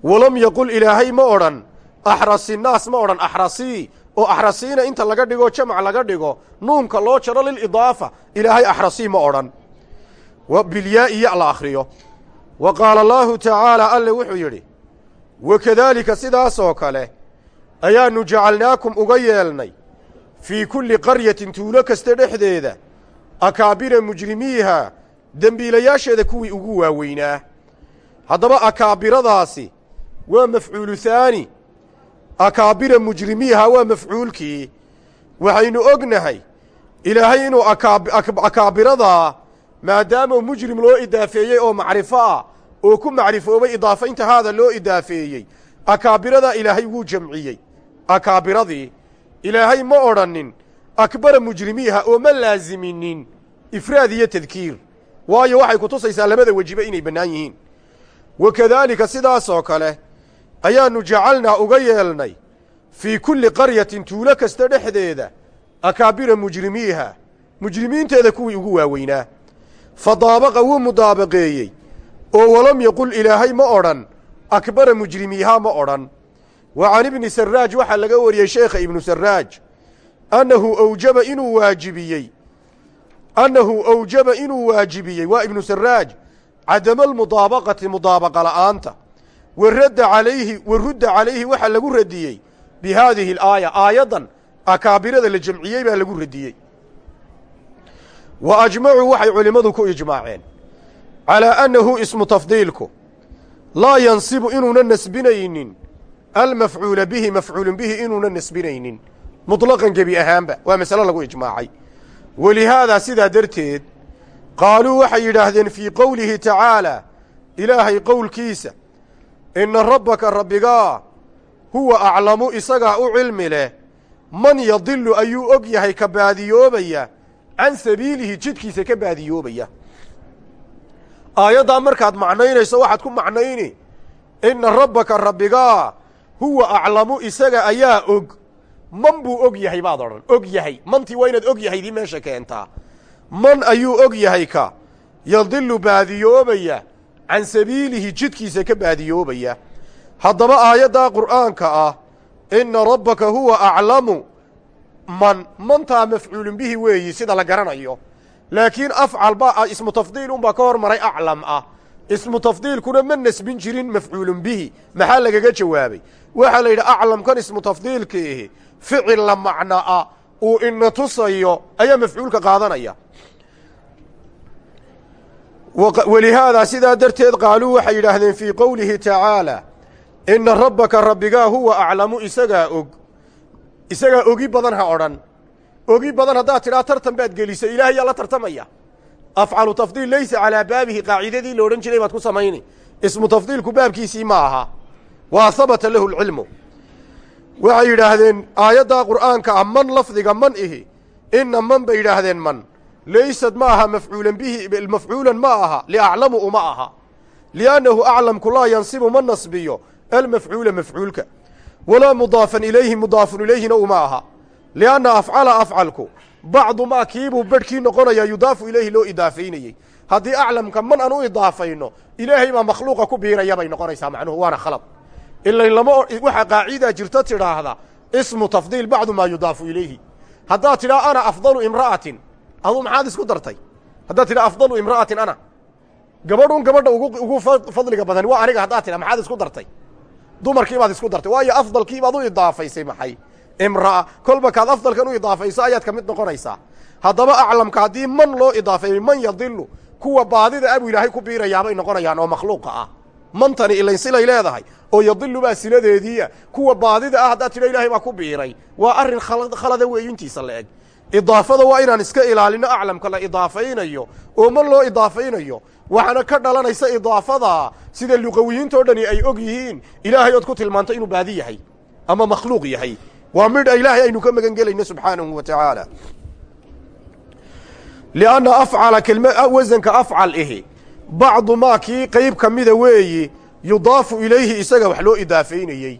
walam yaqul ilaahay ma odhan axrasinaas ma odhan axrasii oo axrasiina inta laga dhigo jamac laga dhigo nuunka loo jaro lilidaafa ilaahay axrasii ma odhan bilyaa'i ya la akhriyo wa qaala allaahu tacaalaa alle wuxuu yidhi wakadaalika sidaasoo kale ayaannu jacalnaakum uga yeelnay fii kulli qaryatin tuulo kasta dhexdeeda akaabira mujrimiiha dembiilayaasheeda kuwii ugu waaweynaa. Haddaba akaabiradaasi waa mafcuulu haani akaabira mujrimiiha waa mafcuulkii. Waxaynu ognahay ilaahay inuu akaabiradaa maadaama mujrim loo idaafeeyey oo macrifo ah oo ku macrifoobay idaafaynta haada loo idaafeeyey akaabiradaa ilaahay wuu jamciyey. Akaabiradii ilaahay ma odhanin akbara mujrimiiha oo ma laasiminin ifraad iyo tadkiir. Waayo waxay ku tusaysaa labada wejiba inay bannaan yihiin. Wa kadaalika sidaasoo kale ayaannu jacalnaa uga yeelnay fii kulli qaryatin tuulo kasta dhexdeeda akaabira mujrimiiha. Mujrimiinteeda kuwii ugu waaweynaa fa daabaqa wuu mudaabaqeeyey oo walam yaqul ilaahay ma odhan akbara mujrimiihaa ma odhan. Wa can ibni saraaj waxaa laga wariyey sheekha ibnu saraaj annahu awjaba inuu waajibiyey annahu awjaba inuu waajibiyey. Waa ibnu saraaj cadama almudaabaqati mudaabaqa la'aanta. Wa radda calayhi wa rudda calayhi waxaa lagu radiyey bi haadihi alaaya aayaddan akaabirada la jamciyey baa lagu radiyey. Wa ajmacuu waxay culimmadu ku ijmaaceen calaa annahu ismu tafdiilku laa yansibu inuuna nasbinaynin. Almafcuula bihi mafcuulun bihi inuuna nasbinaynin. Muطlaqan gebi ahaanba waa masalo lagu ijmaacay. Walihaadaa sidaa darteed qaaluu waxay yidhaahdeen fii qowlihi tacaalaa ilaahay qowlkiisa inna rabbaka rabbigaa huwa aclamu isagaa u cilmi leh man yadilu ayuu og yahay ka baadiyoobaya can sabiilihi jidkiisa ka baadiyoobaya aayaddaa markaad macnaynayso waxaad ku macnayni inna rabbaka rabbigaa huwa aclamu isaga ayaa og. Man buu og yahay baad odhan. Og yahay. Mantii waa inaad og yahaydii meesha keentaa man ayuu og yahay ka. Yadilu baadiyoobaya can sabiilihi jidkiisa ka baadiyoobaya haddaba aayaddaa qur'aanka ah inna rabbaka huwa aclamu. Man mantaa mafcuulun bihi weeyi sida la garanayo laakiin afcal ba ismu tafdiil unbaa ka hor maray aclam ah. Ismu tafdiilkuna ma nasbin jirin mafcuulun bihi. Maxaa lagaga jawaabay? Waxaa la yidhi aclamkan ismu tafdiilkiihi ficil la macna'a uu ina tusayo ayaa mafcuulka qaadanaya. Walihaadaa sidaa darteed qaaluu waxay yidhaahdeen fii qowlihi tacaalaa inna rabbaka rabbigaa huwa aclamu isagaa og. Isagaa ogi badan ha odhan ogi badan haddaad tidhaa tartan baad gelisa ilaahay yaa la tartamaya. Afcalu tafdiil laysa calaa baabihi qaacidadii la odhan jiray baad ku samayni. Ismu tafdiilku baabkiisii ma aha. Waa habata lahu lcilmu waxay yidhaahdeen aayaddaa qur'aanka ah man lafdiga man ihi inna man bay yidhaahdeen man. Laysad ma aha mafcuulan bihi mafcuulan ma aha liaclamu uma aha. Liannahu aclamku laa yansibu ma nasbiyo almafcuula mafcuulka. Walaa mudaafan ilayhi mudaafun ilayhina uma aha lianna afcala afcalku bacdu maa kiibuu bedhkii noqonayaa yudaafu ilayhi loo idaafaynayey haddii aclamka man aan u idaafayno ilaahay baa makhluuqa ku biiraya bay noqonaysaa macnuhu waana khalad ilayn lama waxaa qaacidaa jirta tidhaahda ismu tafdiil bacdu maa yudaafu ilayhi haddaad tidhaa ana afdalu imra'atin aduu maxaad isku dartay haddaad tidhaa afdalu imra'atin ana gabadhun gabadha ugu fadliga badan waa aniga haddaad tidhaa maxaad isku dartay dumarkii baad isku dartay waayo afdalkii baad u idaafaysay maxay imra'a kolba kaad afdalkan u idaafayso ayaad ka mid noqonaysaa. Haddaba aclamka haddii man loo idaafeeyey man yadilu kuwa baadida abu ilaahay ku biirayaabay noqonayaan oo makhluuqa ah. Mantani ilayn silay leedahay oo yadilu baa siladeediia kuwa baadida ah haddaad tidha ilaahay baa ku biiray. Waa arrin khalada weeyo intiisa la eg. Idaafada waa inaan iska ilaalino aclamka la idaafaynayo oo man loo idaafaynayo waxaana ka dhalanaysa idaafada sida luqawiyiintao dhani ay og yihiin ilaahay ood ku tilmaantay inuu baadi yahay ama makhluuq yahay waa midha ilaahay aynu ka magan gelayno subxaanahu wa tacaala lianna afcala kelma wasanka afcal ihi bacdu maa kii qayb ka mida weeyi yudaafu ilayhi isaga wax loo idaafaynayey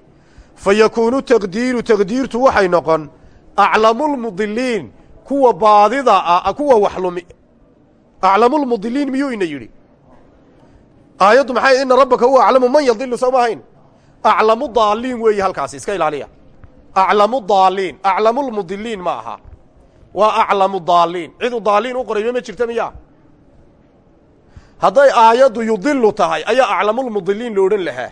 fa yakuunu taqdiiru taqdiirtu waxay noqon aclamulmudiliin kuwa baadida ah kuwa wax lumi aclamulmudiliin miyuu ina yidhi? Aayaddu maxay ina rabbaka huwa aclamu man yadilu soo ma ahayn? Aclamu daaliin weeye halkaasi iska ilaaliya aclamu daaliin aclamulmudiliin ma aha. Waa aclamu daaliin cidu daaliin u qorayba ma jirta miya? Hadday aayaddu yudilu tahay ayaa aclamulmudiliin lo odhan lahaa.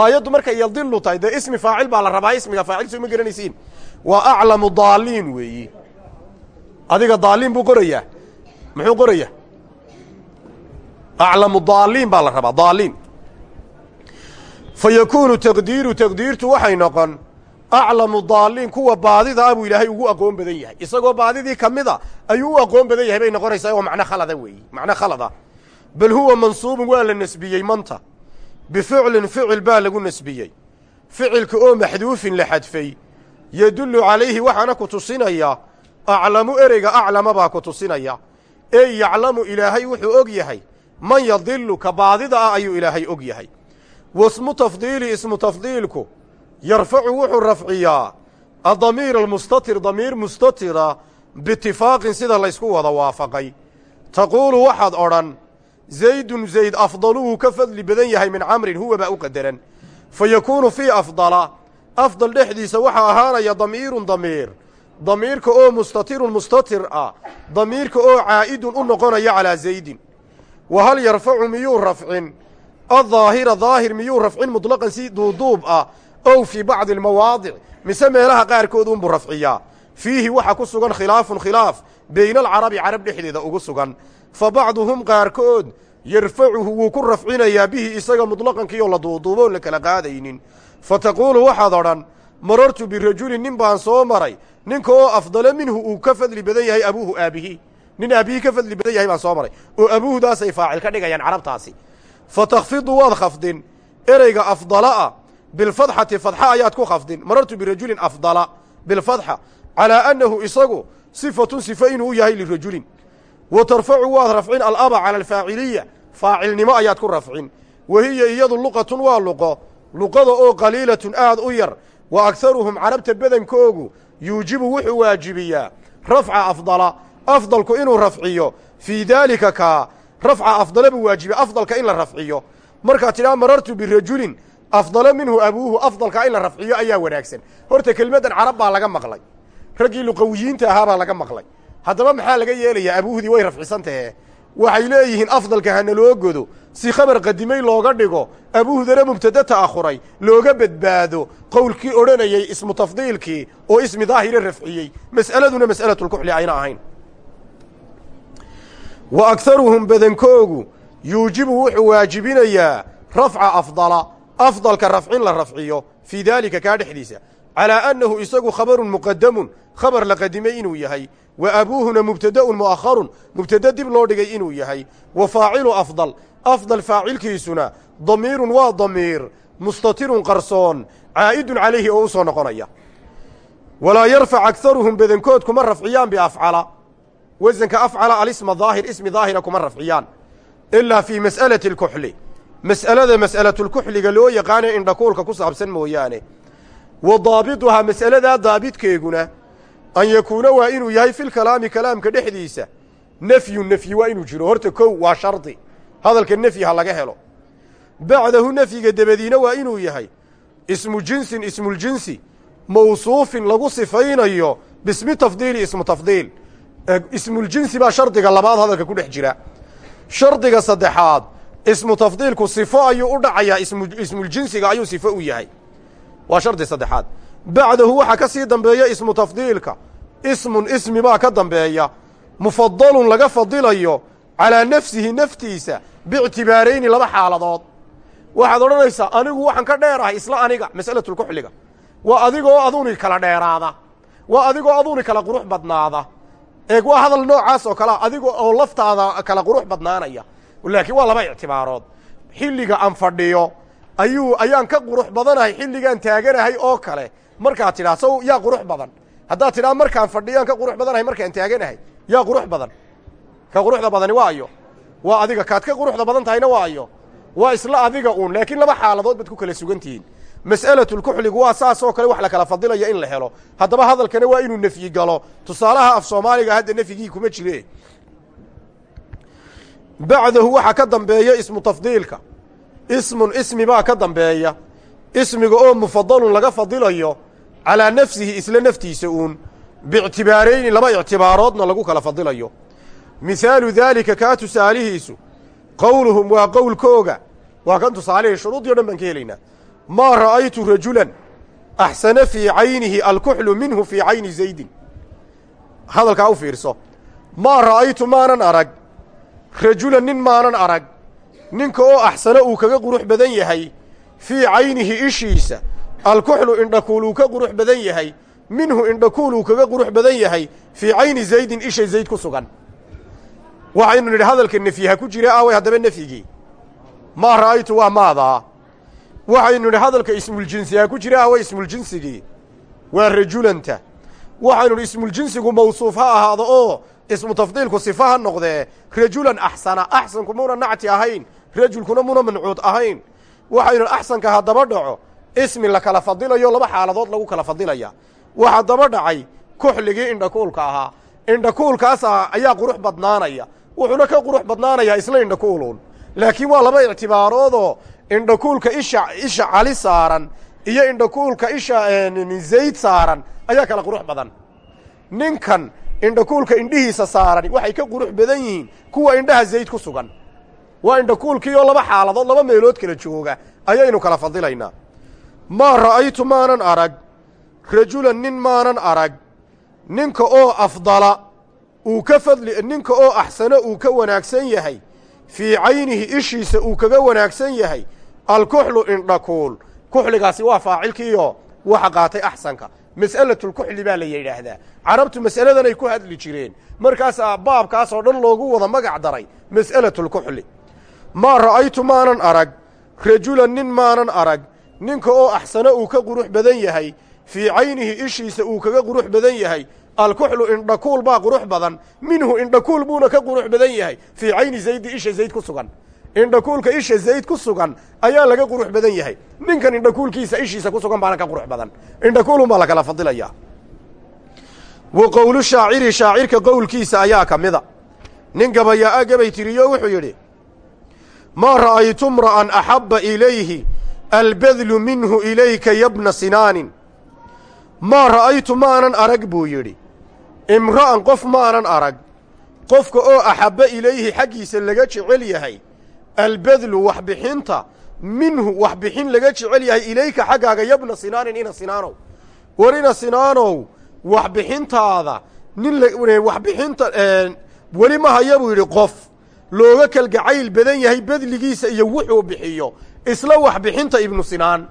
Aayaddu markay yadilu tahay dee ismi faacil baa la rabaa ismiga faacil soo ma garanaysiin. Waa aclamu daaliin weeyi. Adiga daaliin buu qorayaa. Muxuu qorayaa? Aclamu daaliin baa la rabaa daaliin fa yakuunu taqdiiru taqdiirtu waxay noqon aclamu daaliin kuwa baadida ah buu ilaahay ugu aqoon badan yahay. Isagoo baadidii ka mida ayuu u aqoon badan yahay bay noqonaysaa oo macno khalada weeyi macno khalada. Bal huwa mansuubun waa la nasbiyey manta. Bificlin ficil baa lagu nasbiyey. Ficilka oo maxduufin la xadfay. Yadullu calayhi waxaana ku tusinaya aclamu ereyga aclama baa ku tusinaya. Ey yaclamu ilaahay wuxuu og yahay man yadilu ka baadida ah ayuu ilaahay og yahay. Wasmu tafdiili ismu tafdiilku yarfacu wuxuu rafciyaa adamiir almustatir damiir mustatira biitifaaqin sida laysku wada waafaqay. Taquulu waxaad odhan zaydun zayd afdalu wuu ka fadli badan yahay min camrin huwa baa u qadaran. Fa yakuunu fii afdala afdal dhexdiisa waxaa ahaanaya damiirun damiir. Damiirka oo mustatirun mustatir ah damiirka oo caa'idun u noqonaya calaa zaydin. Wa hal yarfacu miyuu rafcin? Addaahira daahir miyuu rafcin mutlaqan si duuduub ah ow fii bacdi almawaadic mise meelaha qaarkood unbuu rafciyaa. Fiihi waxaa ku sugan khilaafun khilaaf bayna alcarabi carab dhexdeeda ugu sugan. Fa bacduhum qaarkood yarfacuhu wuu ku rafcinayaa bihi isaga mutlaqankiioo la duuduuboon la kala qaadaynin. Fa taquulu waxaad odhan marartu birajulin nin baan soo maray ninka oo afdala minhu uu ka fadli badan yahay abuuhu aabihi. Nin aabihii ka fadli badan yahay baan soo maray oo abuuhudaasay faacil ka dhigayaan carabtaasi. Fa takhfidu waad khafdin ereyga afdala'a bilfadxati fadxa ayaad ku khafdin marartu birajulin afdala bilfadxa calaa annahu isagu sifatun sifa inuu yahay lirajulin wa tarfacu waad rafcin alaba cala alfaaciliya faacilnimo ayaad ku rafcin wa hiya iyadu luqatun waa luqo luqada oo qaliilatun aad u yar wa agharuhum carabta badankoogu yuujibu wuxuu waajibiyaa rafca afdala afdalku inuu rafciyo fii daalika kaa rafca afdala buu waajibiya in la rafciyo markaad tidhaha marartu birajulin afdala minhu abuuhu afdalka in la rafciyo ayaa wanaagsan. Horta kelmaddan carab baa laga maqlay. Raggii luqawiyiinta ahaa baa laga maqlay. Haddaba maxaa laga yeelayaa abuuhdii way rafcisan tahe waxay leeyihiin afdalka hana loo godo. Si khabar qadimay looga dhigo abuuhdana mubtada ta'akhuray looga badbaado. Qowlkii odhanayey ismu tafdiilkii oo ismi daahire rafciyey. Mas'aladuna mas'alatulkuxli ayna ahayn. Wa agharuhum badankoogu yuujibu wuxuu waajibinayaa rafca afdala afdalka rafcin la rafciyo fii daalika kaa dhexdiisa calaa annahu isagu khabarun muqadamun khabar la qadimay inuu yahay wa abuuhuna mubtada'un mu'akharun mubtade dib loo dhigay inuu yahay wa faacilu afdal afdal faacilkiisuna damiirun waa damiir mustatirun qarsoon caa'idun calayhi oo u soo noqonaya. Walaa yarfac agharuhum badankood kuma rafciyaan biafcala wasanka afcala alisma daahir ismi daahira kuma rafciyaan ilaa fii mas'alati alkuxli mas'alada mas'alatulkuxliga loo yaqaana indhakuulka ku saabsan mooyaane. Wa daabituhaa mas'aladaa daabidkeeguna an yakuuna waa inuu yahay filkalaami kalaamka dhexdiisa. Nefyu nefyi waa inuu jiro. Horta kow waa shardi. Hadalka nefyi ha laga helo. Bacdahu nefyiga dabadiina waa inuu yahay ismu jinsin ismuljinsi mawsuufin lagu sifaynayo bismi tafdiili ismu tafdiil. Ismuljinsi baa shardiga labaad hadalka ku dhex jira. Shardiga saddexaad ismu tafdiilku sifo ayuu u dhacayaa ismuljinsiga ayuu sifo u yahay. Waa shardi saddexaad. Bacdahu waxaa ka sii dambeeya ismu tafdiilka. Ismun ismi baa ka dambeeya. Mufadalun laga fadilayo calaa nafsihi naftiisa biictibaarayni laba xaaladood. Waxaad odhanaysaa anigu waxaan ka dheerahay isla aniga mas'alatulkuxliga waa adigoo aduni kala dheeraada. Waa adigoo aduni kala qurux badnaada. Eeg waa hadal noocaas oo kalea adiga oo laftaada kala qurux badnaanaya laakiin waa laba ictibaarood. Xilliga aan fadhiyo ayuu ayaan ka qurux badanahay xilligaan taaganahay oo kale. Markaad tidhaa saw yaa qurux badan. Haddaad tidhaa markaan fadhiyaan ka qurux badanahay markaan taaganahay. Yaa qurux badan. Ka quruxda badani waa ayo. Waa adiga kaad ka quruxda badan tahayna waa ayo. Waa isla adiga uun laakiin laba xaaladood baad ku kala sugan tihiin. Mas'alatulkuxligu waa saas oo kale wax la kala fadilaya in la helo. Haddaba hadalkana waa inuu nefyi galo. Tusaalaha af soomaaliga hadda nefyigii kuma jire bacdahu waxaa ka dambeeya ismu tafdiilka. Ismun ismi baa ka dambeeya. Ismiga oo mufadalun laga fadilayo calaa nafsihi isla naftiisa uun biictibaarayni laba ictibaaroodna lagu kala fadilayo. Mihaalu daalika kaa tusaalihiisu qowluhum waa qowlkooga. Waa kan tusaalihii shuruudii o dhan baan ka helaynaa. Maa ra'aytu rajulan axsana fii caynihi alkuxlu minhu fii cayni zaydin. Hadalkaa u fiirso. Maa ra'aytu maanan arag rajulan nin maanan arag. Ninka oo axsano uu kaga qurux badan yahay fii caynihi ishiisa. Alkuxlu indhakuul uu ka qurux badan yahay. Minhu indhakuul uu kaga qurux badan yahay fii cayni zaydin isha zayd ku sugan. Waxaynu nidhi hadalka nefyiha ku jira aaway haddaba nefyigii maa ra'aytu waa maadaa waxaynu nidhi hadalka ismuljinsiha ku jira aaway ismuljinsigii waa rajulanta. Waxaynu nidhi ismuljinsigu mawsuuf ha ahaado oo ismu tafdiilku sifa ha noqdee rajulan axsana axsanku muna nacti ahayn rajulkuna muna mancuud ahayn. Waxaynu axsanka haddaba dhaco ismi la kala fadilayo laba xaaladood lagu kala fadilaya. Waxaa daba dhacay kuxligii indhakuulka ahaa. Indhakuulkaasa ayaa qurux badnaanaya. Wuxuuna ka qurux badnaanayaa isla indhakuuluun laakiin waa laba ictibaaroodoo indhakuulka isha isha cali saaran iyo indhakuulka isha zayd saaran ayaa kala qurux badan. Ninkan indhakuulka indhihiisa saaran waxay ka qurux badan yihiin kuwa indhaha zayd ku sugan. Waa indhakuulkii oo laba xaaladood laba meelood kala jooga. Ayaynu kala fadilaynaa maa ra'aytu maanan arag? Rajulan nin maanan arag? Ninka oo afdala uu ka fadli ninka oo axsano uu ka wanaagsan yahay fii caynihi ishiisa uu kaga wanaagsan yahay alkuxlu indhakuul kuxligaasi waa faacilkiioo waxa qaatay axsanka mas'alatulkuxli baa la yidhaahdaa. Carabtu mas'aladanay ku hadli jireen. Markaasaa baabkaasoo dhan loogu wada magac daray mas'alatulkuxli maa ra'aytu maanan arag rajulan nin maanan arag ninka oo axsano uu ka qurux badan yahay fii caynihi ishiisa uu kaga qurux badan yahay alkuxlu indhakuul baa qurux badan minhu indhakuul buuna ka qurux badan yahay fii cayni zaydi isha zayd ku sugan indhakuulka isha zayd ku sugan ayaa laga qurux badan yahay. Ninkan indhakuulkiisa ishiisa ku sugan baana ka qurux badan. Indhakuulun baa lakala fadilayaa wa qowlu shaaciri shaacirka qowlkiisa ayaa ka mida. Nin gabayaa-a gabay tiriyo wuxuu yidhi maa ra'aytu mra'an axabba ilayhi albadlu minhu ilayka yabna sinaanin. Maa ra'aytu maanan arag buu yidhi. Imra'an qof maanan arag. Qofka oo axabba ilayhi xaggiisa laga jecel yahay albadlu waxbixinta minhu waxbixin laga jecel yahay ilayka xaggaaga yabna sinaanin ina sinaanow. War ina sinaanow waxbixintaada nin waxbixinta weli ma haya buu yidhi qof. Looga kalgacayl badan yahay bedligiisa iyo wuxuu bixiyo isla waxbixinta ibnu sinaan.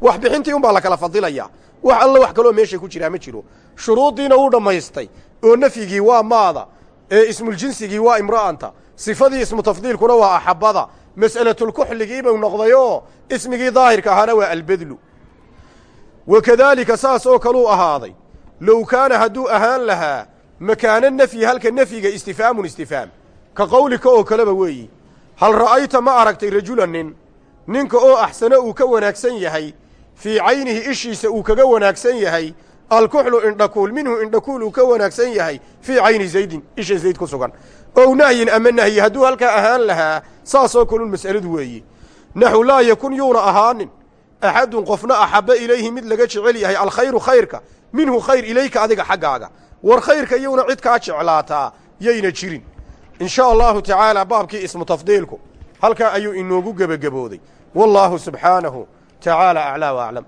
Waxbixintii un baa la kala fadilayaa wax alla wax kaloo meesha ku jiraa ma jiro. Shuruuddiina uu dhammaystay oo nafyigii waa maada ee ismuljinsigii waa imra'anta sifadii ismu tafdiilkuna waa axabbada mas'alatulkuxligiibuu noqdayoo ismigii daahirka ahaana waa albedlu. Wa kadaalika saas oo kaluu ahaaday low kaana hadduu ahaan lahaa makaana nafyi halka nafyiga istifhaamun istifhaam. Ka qowlika oo kaleba weeyi hal ra'ayta ma aragtay rajulan nin? Ninka oo axsano uu ka wanaagsan yahay fii caynihi ishiisa uu kaga wanaagsan yahay alkuxlu indhakuul minhu indhakuul uu ka wanaagsan yahay fii cayni zaydin isha zayd ku sugan ow nahyin ama nahyi hadduu halkaa ahaan lahaa saasoo kalun mas'aladu weeye naxu laa yakun yuuna ahaanin. Axadun qofna axabba ilayhi mid laga jecel yahay alkhayru khayrka minhu khayr ilayka adiga xaggaaga. War khayrka iyowna cid kaa jeclaataa yayna jirin. In shaa allahu tacaala baabkii ismu tafdiilku halkaa ayuu inoogu gebagabooday. Wallaahu subxaanahu tacaala aclaa wa aclam